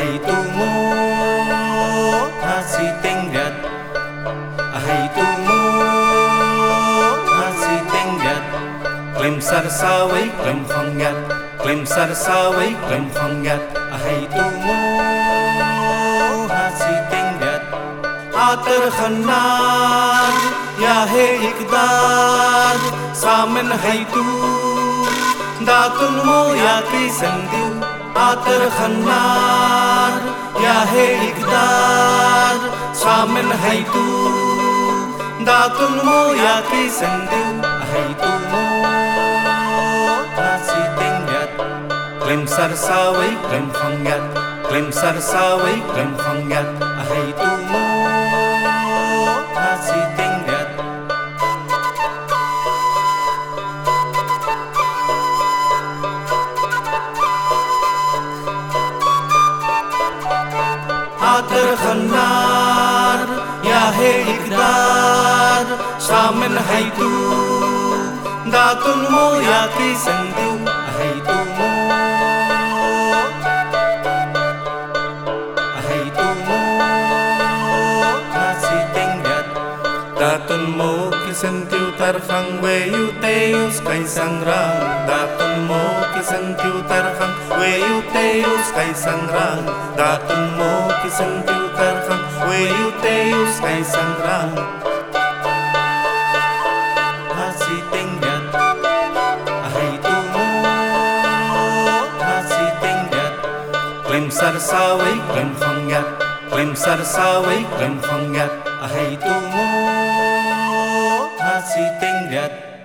係到我，他是定日，係到我，他是定日。Klaim sarsawi, klaim khongat, sar sarsawi, klem honggat Ahai tumu, hasi tenggat, Atar khannar, ya he ikdar, Samen hai tu. Datun mu ya ti sendu, atar khannar ya he ikdar samen hai tu. Datun mo ya ki sandu ahai tu mo hasi tengat klem sarsaway klem khongat klem sarsaway klem khongat ahai tu आतर खन्नार या हे इकदार शामिल है तू दातुन मो या की संदू है तू Mo kisentiu tarhang weyu teus kay sangrang Datun mo kisentiu tarhang weyu teus kay sangrang Datun mo kisentiu tarhang weyu teus kay sangrang Hasi tenggat Ahai tumo Hasi tenggat Klem sarsaway klem khongat. Klem sarsaway klem khongat Ahai Gì 日